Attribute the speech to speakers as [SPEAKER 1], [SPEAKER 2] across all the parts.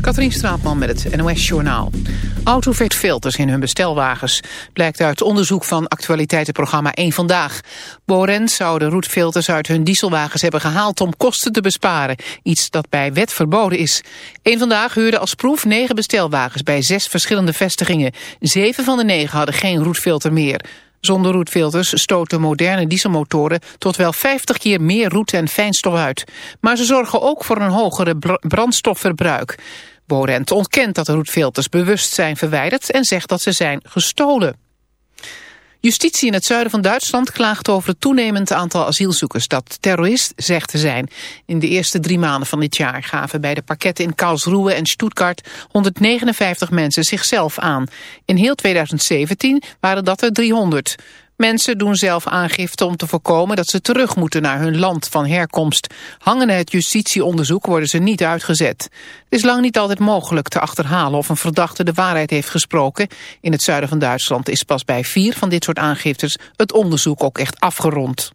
[SPEAKER 1] Katrien Straatman met het NOS-journaal. Autovetfilters in hun bestelwagens. Blijkt uit onderzoek van actualiteitenprogramma 1 Vandaag. Borens zou de roetfilters uit hun dieselwagens hebben gehaald om kosten te besparen. Iets dat bij wet verboden is. 1 Vandaag huurde als proef negen bestelwagens bij zes verschillende vestigingen. Zeven van de negen hadden geen roetfilter meer. Zonder roetfilters stoten moderne dieselmotoren tot wel 50 keer meer roet en fijnstof uit. Maar ze zorgen ook voor een hogere brandstofverbruik. Borent ontkent dat de roetfilters bewust zijn verwijderd en zegt dat ze zijn gestolen. Justitie in het zuiden van Duitsland klaagt over het toenemend aantal asielzoekers dat terrorist zegt te zijn. In de eerste drie maanden van dit jaar gaven bij de pakketten in Karlsruhe en Stuttgart 159 mensen zichzelf aan. In heel 2017 waren dat er 300. Mensen doen zelf aangifte om te voorkomen dat ze terug moeten naar hun land van herkomst. Hangende het justitieonderzoek worden ze niet uitgezet. Het is lang niet altijd mogelijk te achterhalen of een verdachte de waarheid heeft gesproken. In het zuiden van Duitsland is pas bij vier van dit soort aangiftes het onderzoek ook echt afgerond.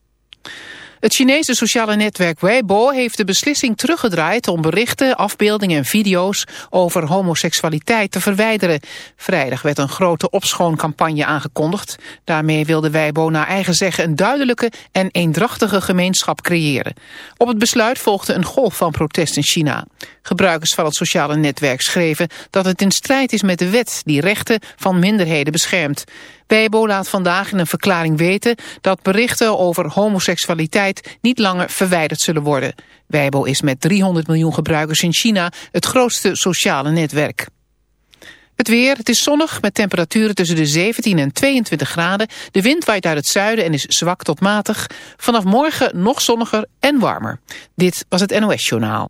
[SPEAKER 1] Het Chinese sociale netwerk Weibo heeft de beslissing teruggedraaid om berichten, afbeeldingen en video's over homoseksualiteit te verwijderen. Vrijdag werd een grote opschooncampagne aangekondigd. Daarmee wilde Weibo naar eigen zeggen een duidelijke en eendrachtige gemeenschap creëren. Op het besluit volgde een golf van protest in China. Gebruikers van het sociale netwerk schreven dat het in strijd is met de wet die rechten van minderheden beschermt. Weibo laat vandaag in een verklaring weten dat berichten over homoseksualiteit niet langer verwijderd zullen worden. Weibo is met 300 miljoen gebruikers in China het grootste sociale netwerk. Het weer, het is zonnig met temperaturen tussen de 17 en 22 graden. De wind waait uit het zuiden en is zwak tot matig. Vanaf morgen nog zonniger en warmer. Dit was het NOS Journaal.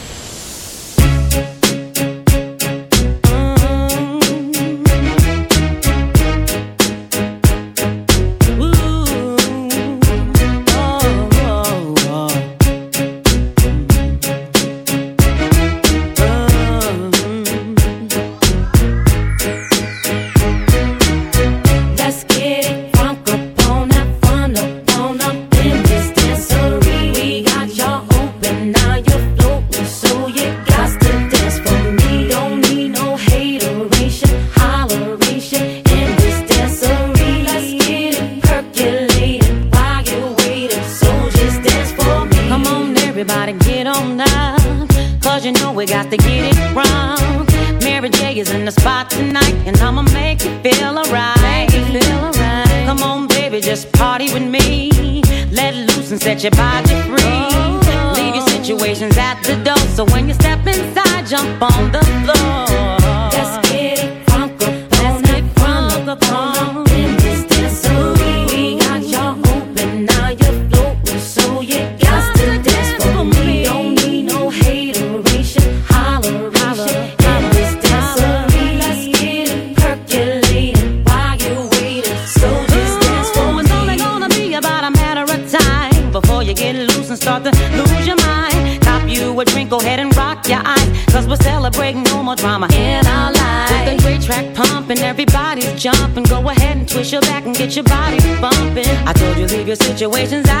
[SPEAKER 2] Situations at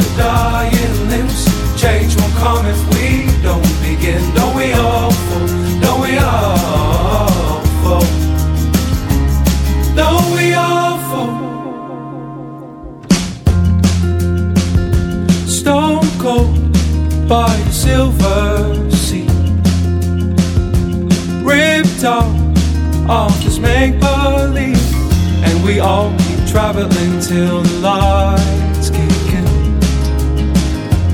[SPEAKER 2] dying limbs, change won't come if we don't begin. Don't we all fall? Don't we all fall? Don't we all fall? Stone cold by silver sea. Ripped off off this make believe, and we all keep traveling till the in.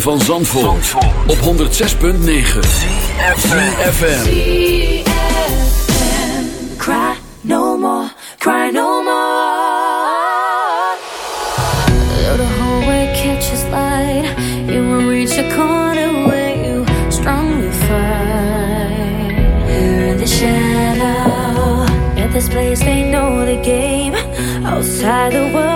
[SPEAKER 3] van Zandvoort, op 106.9 CFFM Cry no more, cry no more. Though the hallway catches light You will reach a corner where you strongly fight. In the shadow At this place they know the game. Outside the world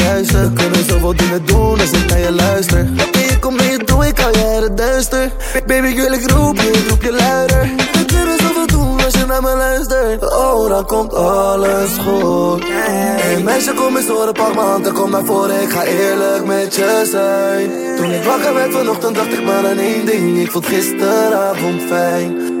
[SPEAKER 4] kunnen zoveel dingen doen als ik naar je luister. En je komt naar je toe, ik je het duister. Baby, ik wil ik roep je, roep je luider. We kunnen zoveel doen als je naar me luistert Oh, dan komt alles goed. Hey meisje, kom eens horen, pak m'n hand en kom naar voren. Ik ga eerlijk met je zijn. Toen ik wakker werd vanochtend dacht ik maar aan één ding. Ik vond gisteravond fijn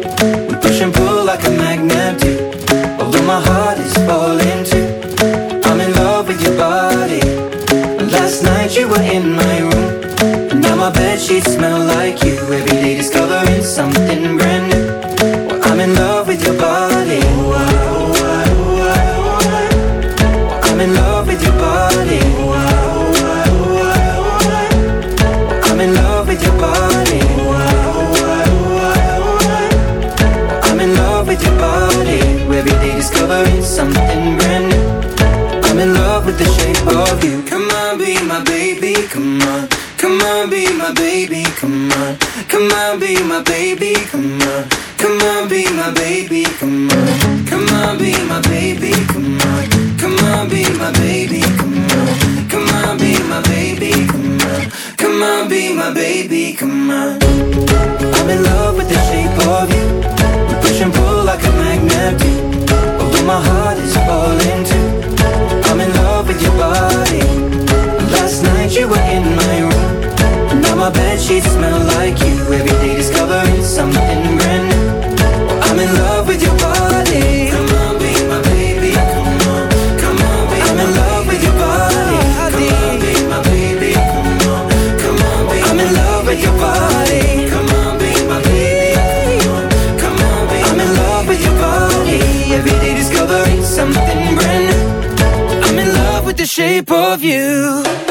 [SPEAKER 5] shape of you.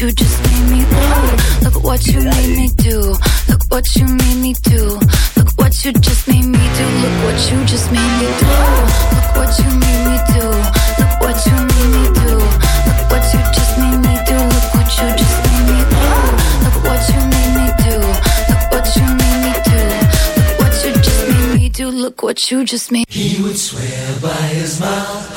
[SPEAKER 3] you just made me do. Look what you made me do. Look what you made me do. Look what you just made me do. Look what you just made me do. Look what you made me do. Look what you made me do. Look what you just made me do. Look what you just made me do. Look what you made me do. Look what you made me do. Look what you just made me do. Look what you just made.
[SPEAKER 6] He would swear by his mouth,